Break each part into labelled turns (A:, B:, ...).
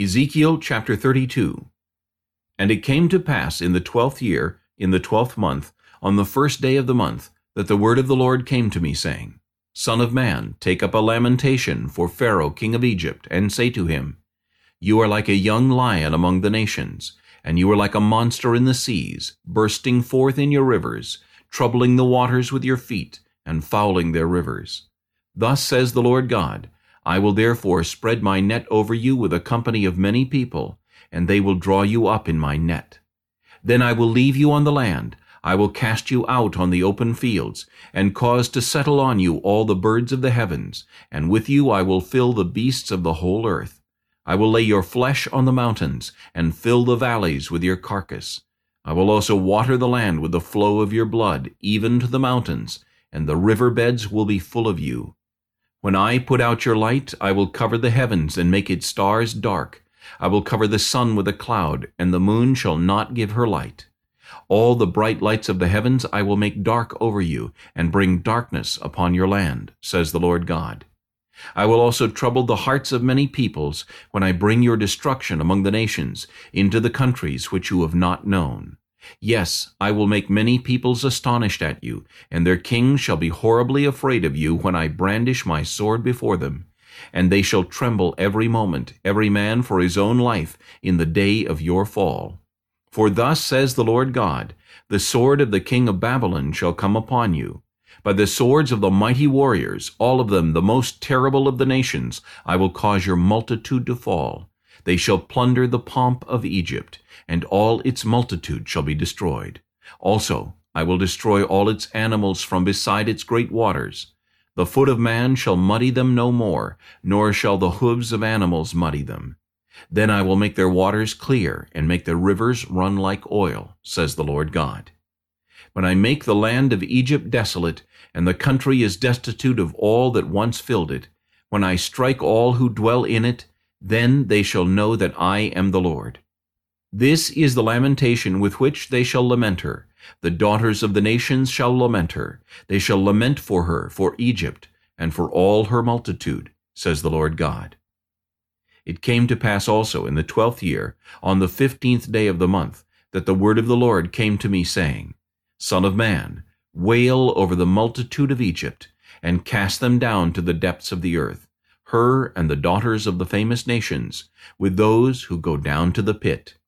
A: Ezekiel chapter 32 And it came to pass in the twelfth year, in the twelfth month, on the first day of the month, that the word of the Lord came to me, saying, Son of man, take up a lamentation for Pharaoh king of Egypt, and say to him, You are like a young lion among the nations, and you are like a monster in the seas, bursting forth in your rivers, troubling the waters with your feet, and fouling their rivers. Thus says the Lord God, I will therefore spread my net over you with a company of many people, and they will draw you up in my net. Then I will leave you on the land, I will cast you out on the open fields, and cause to settle on you all the birds of the heavens, and with you I will fill the beasts of the whole earth. I will lay your flesh on the mountains, and fill the valleys with your carcass. I will also water the land with the flow of your blood, even to the mountains, and the river beds will be full of you. When I put out your light, I will cover the heavens and make its stars dark. I will cover the sun with a cloud, and the moon shall not give her light. All the bright lights of the heavens I will make dark over you, and bring darkness upon your land, says the Lord God. I will also trouble the hearts of many peoples when I bring your destruction among the nations into the countries which you have not known. Yes, I will make many peoples astonished at you, and their kings shall be horribly afraid of you when I brandish my sword before them. And they shall tremble every moment, every man for his own life, in the day of your fall. For thus says the Lord God, The sword of the king of Babylon shall come upon you. By the swords of the mighty warriors, all of them the most terrible of the nations, I will cause your multitude to fall. They shall plunder the pomp of Egypt, and all its multitude shall be destroyed. Also, I will destroy all its animals from beside its great waters. The foot of man shall muddy them no more, nor shall the hooves of animals muddy them. Then I will make their waters clear, and make their rivers run like oil, says the Lord God. When I make the land of Egypt desolate, and the country is destitute of all that once filled it, when I strike all who dwell in it, then they shall know that I am the Lord. This is the lamentation with which they shall lament her. The daughters of the nations shall lament her. They shall lament for her, for Egypt, and for all her multitude, says the Lord God. It came to pass also in the twelfth year, on the fifteenth day of the month, that the word of the Lord came to me, saying, Son of man, wail over the multitude of Egypt, and cast them down to the depths of the earth, her and the daughters of the famous nations, with those who go down to the pit.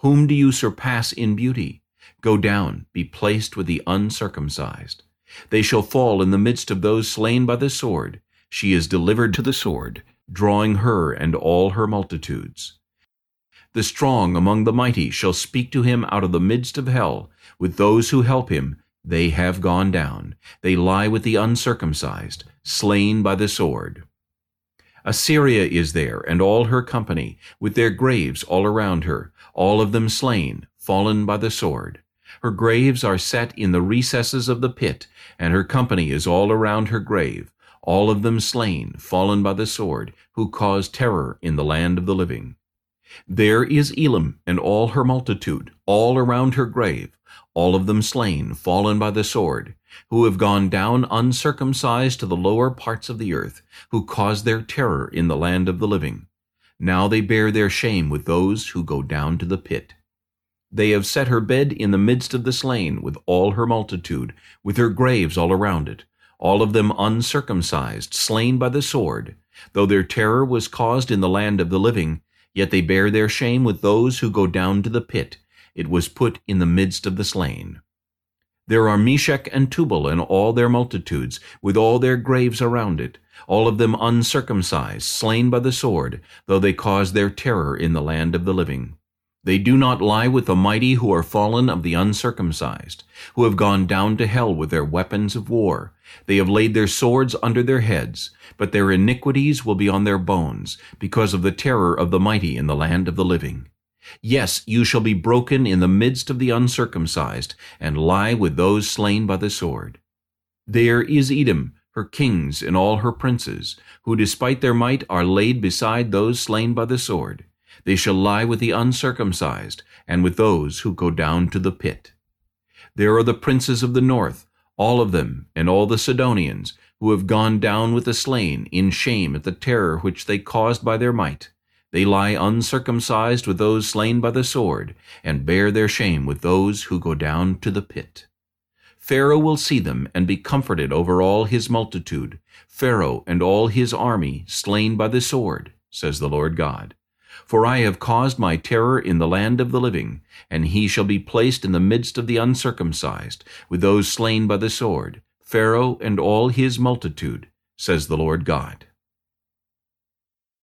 A: Whom do you surpass in beauty? Go down, be placed with the uncircumcised. They shall fall in the midst of those slain by the sword. She is delivered to the sword, drawing her and all her multitudes. The strong among the mighty shall speak to him out of the midst of hell. With those who help him, they have gone down. They lie with the uncircumcised, slain by the sword. Assyria is there, and all her company, with their graves all around her, all of them slain, fallen by the sword. Her graves are set in the recesses of the pit, and her company is all around her grave, all of them slain, fallen by the sword, who caused terror in the land of the living. There is Elam and all her multitude, all around her grave, all of them slain, fallen by the sword, who have gone down uncircumcised to the lower parts of the earth, who caused their terror in the land of the living. Now they bear their shame with those who go down to the pit. They have set her bed in the midst of the slain, with all her multitude, with her graves all around it, all of them uncircumcised, slain by the sword. Though their terror was caused in the land of the living, yet they bear their shame with those who go down to the pit. It was put in the midst of the slain. There are Meshech and Tubal and all their multitudes, with all their graves around it, all of them uncircumcised, slain by the sword, though they caused their terror in the land of the living. They do not lie with the mighty who are fallen of the uncircumcised, who have gone down to hell with their weapons of war. They have laid their swords under their heads, but their iniquities will be on their bones, because of the terror of the mighty in the land of the living. Yes, you shall be broken in the midst of the uncircumcised, and lie with those slain by the sword. There is Edom, her kings and all her princes, who despite their might are laid beside those slain by the sword. They shall lie with the uncircumcised, and with those who go down to the pit. There are the princes of the north, all of them, and all the Sidonians, who have gone down with the slain, in shame at the terror which they caused by their might. They lie uncircumcised with those slain by the sword, and bear their shame with those who go down to the pit. Pharaoh will see them and be comforted over all his multitude, Pharaoh and all his army slain by the sword, says the Lord God. For I have caused my terror in the land of the living, and he shall be placed in the midst of the uncircumcised, with those slain by the sword, Pharaoh and all his multitude, says the Lord God.